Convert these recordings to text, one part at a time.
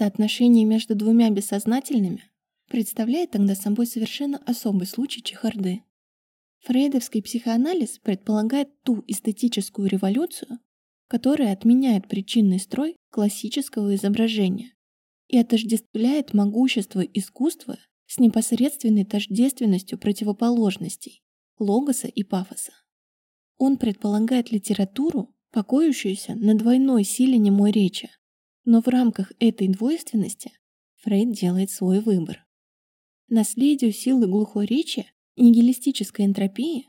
Соотношение между двумя бессознательными представляет тогда собой совершенно особый случай чехарды. Фрейдовский психоанализ предполагает ту эстетическую революцию, которая отменяет причинный строй классического изображения и отождествляет могущество искусства с непосредственной тождественностью противоположностей – логоса и пафоса. Он предполагает литературу, покоящуюся на двойной силе немой речи, но в рамках этой двойственности Фрейд делает свой выбор. Наследию силы глухой речи нигилистической энтропии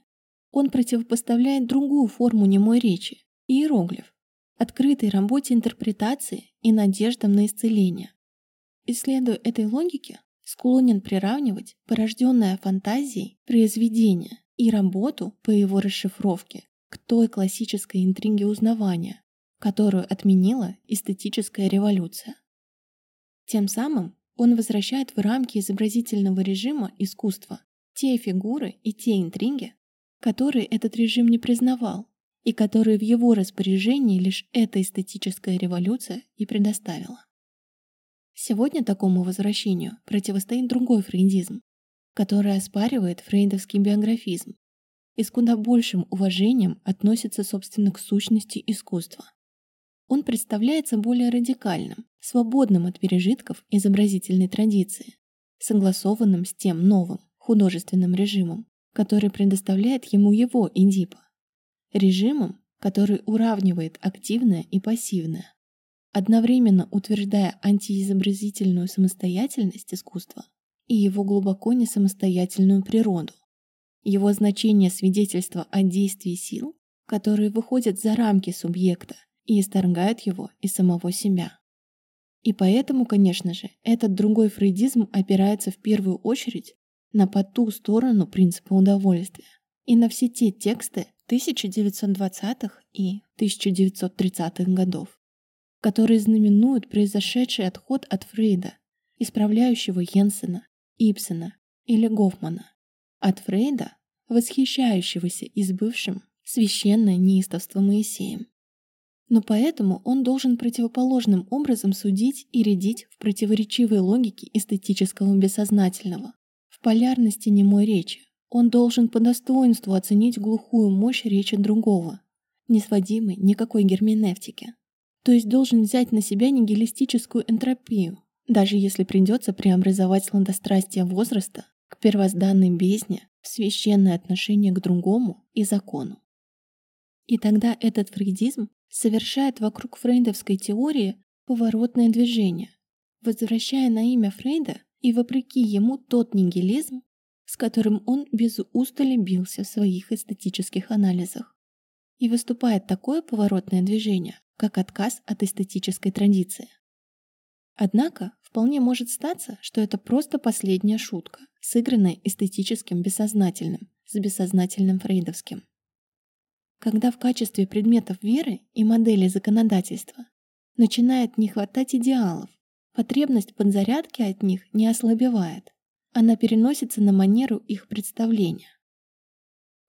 он противопоставляет другую форму немой речи – иероглиф, открытой работе интерпретации и надеждам на исцеление. Исследуя этой логике, склонен приравнивать порожденное фантазией произведение и работу по его расшифровке к той классической интриге узнавания, которую отменила эстетическая революция. Тем самым он возвращает в рамки изобразительного режима искусства те фигуры и те интриги, которые этот режим не признавал и которые в его распоряжении лишь эта эстетическая революция и предоставила. Сегодня такому возвращению противостоит другой фрейдизм, который оспаривает фрейдовский биографизм и с куда большим уважением относится, собственно, к сущности искусства. Он представляется более радикальным, свободным от пережитков изобразительной традиции, согласованным с тем новым, художественным режимом, который предоставляет ему его Индипа. Режимом, который уравнивает активное и пассивное, одновременно утверждая антиизобразительную самостоятельность искусства и его глубоко несамостоятельную природу. Его значение свидетельства о действии сил, которые выходят за рамки субъекта и исторгают его из самого себя. И поэтому, конечно же, этот другой фрейдизм опирается в первую очередь на по ту сторону принципа удовольствия и на все те тексты 1920-х и 1930-х годов, которые знаменуют произошедший отход от Фрейда, исправляющего Йенсена, Ипсена или Гофмана, от Фрейда, восхищающегося избывшим священное неистовство Моисеем. Но поэтому он должен противоположным образом судить и рядить в противоречивой логике эстетического бессознательного, полярности немой речи. Он должен по достоинству оценить глухую мощь речи другого, не сводимой никакой герменевтики. То есть должен взять на себя нигилистическую энтропию, даже если придется преобразовать сладострастие возраста к первозданной бездне в священное отношение к другому и закону. И тогда этот фрейдизм совершает вокруг фрейдовской теории поворотное движение, возвращая на имя Фрейда и вопреки ему тот нигилизм, с которым он без устали бился в своих эстетических анализах. И выступает такое поворотное движение, как отказ от эстетической традиции. Однако, вполне может статься, что это просто последняя шутка, сыгранная эстетическим бессознательным с бессознательным фрейдовским. Когда в качестве предметов веры и моделей законодательства начинает не хватать идеалов, Потребность подзарядки от них не ослабевает. Она переносится на манеру их представления.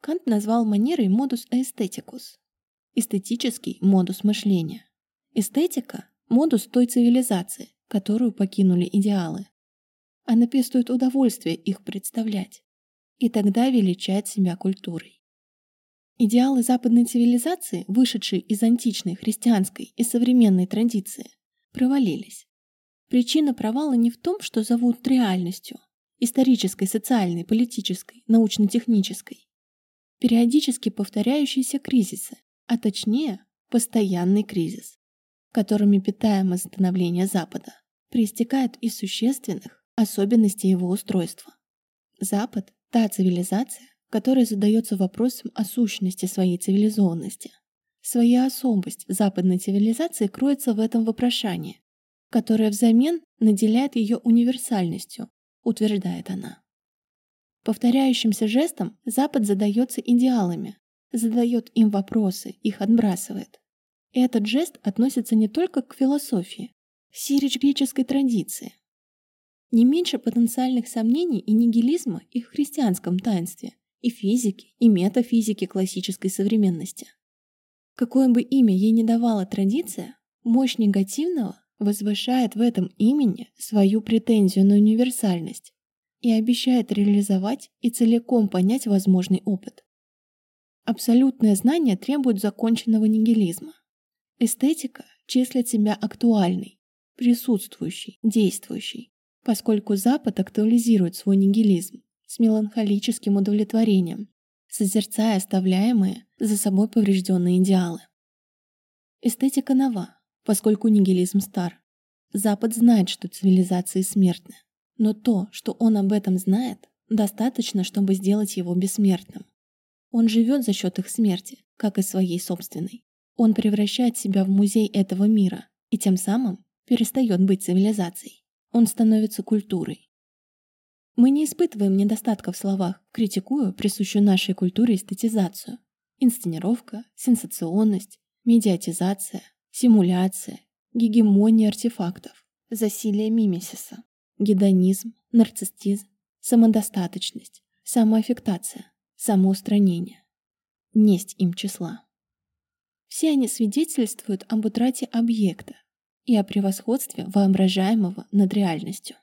Кант назвал манерой модус эстетикус – эстетический модус мышления. Эстетика – модус той цивилизации, которую покинули идеалы. Она пестует удовольствие их представлять, и тогда величает себя культурой. Идеалы западной цивилизации, вышедшие из античной, христианской и современной традиции, провалились. Причина провала не в том, что зовут реальностью – исторической, социальной, политической, научно-технической. Периодически повторяющиеся кризисы, а точнее – постоянный кризис, которыми питаемо становление Запада, проистекает из существенных особенностей его устройства. Запад – та цивилизация, которая задается вопросом о сущности своей цивилизованности. Своя особость западной цивилизации кроется в этом вопрошании, которая взамен наделяет ее универсальностью, утверждает она. Повторяющимся жестом Запад задается идеалами, задает им вопросы, их отбрасывает. И этот жест относится не только к философии, сирич-греческой традиции. Не меньше потенциальных сомнений и нигилизма и в христианском таинстве, и физике, и метафизике классической современности. Какое бы имя ей не давала традиция, мощь негативного возвышает в этом имени свою претензию на универсальность и обещает реализовать и целиком понять возможный опыт. Абсолютное знание требует законченного нигилизма. Эстетика числит себя актуальной, присутствующей, действующей, поскольку Запад актуализирует свой нигилизм с меланхолическим удовлетворением, созерцая оставляемые за собой поврежденные идеалы. Эстетика нова, поскольку нигилизм стар. Запад знает, что цивилизации смертны, но то, что он об этом знает, достаточно, чтобы сделать его бессмертным. Он живет за счет их смерти, как и своей собственной. Он превращает себя в музей этого мира и тем самым перестает быть цивилизацией. Он становится культурой. Мы не испытываем недостатка в словах, критикуя присущую нашей культуре эстетизацию. Инсценировка, сенсационность, медиатизация, симуляция, гегемония артефактов, засилие мимесиса, гедонизм, нарциссизм, самодостаточность, самоаффектация, самоустранение. Несть им числа. Все они свидетельствуют об утрате объекта и о превосходстве воображаемого над реальностью.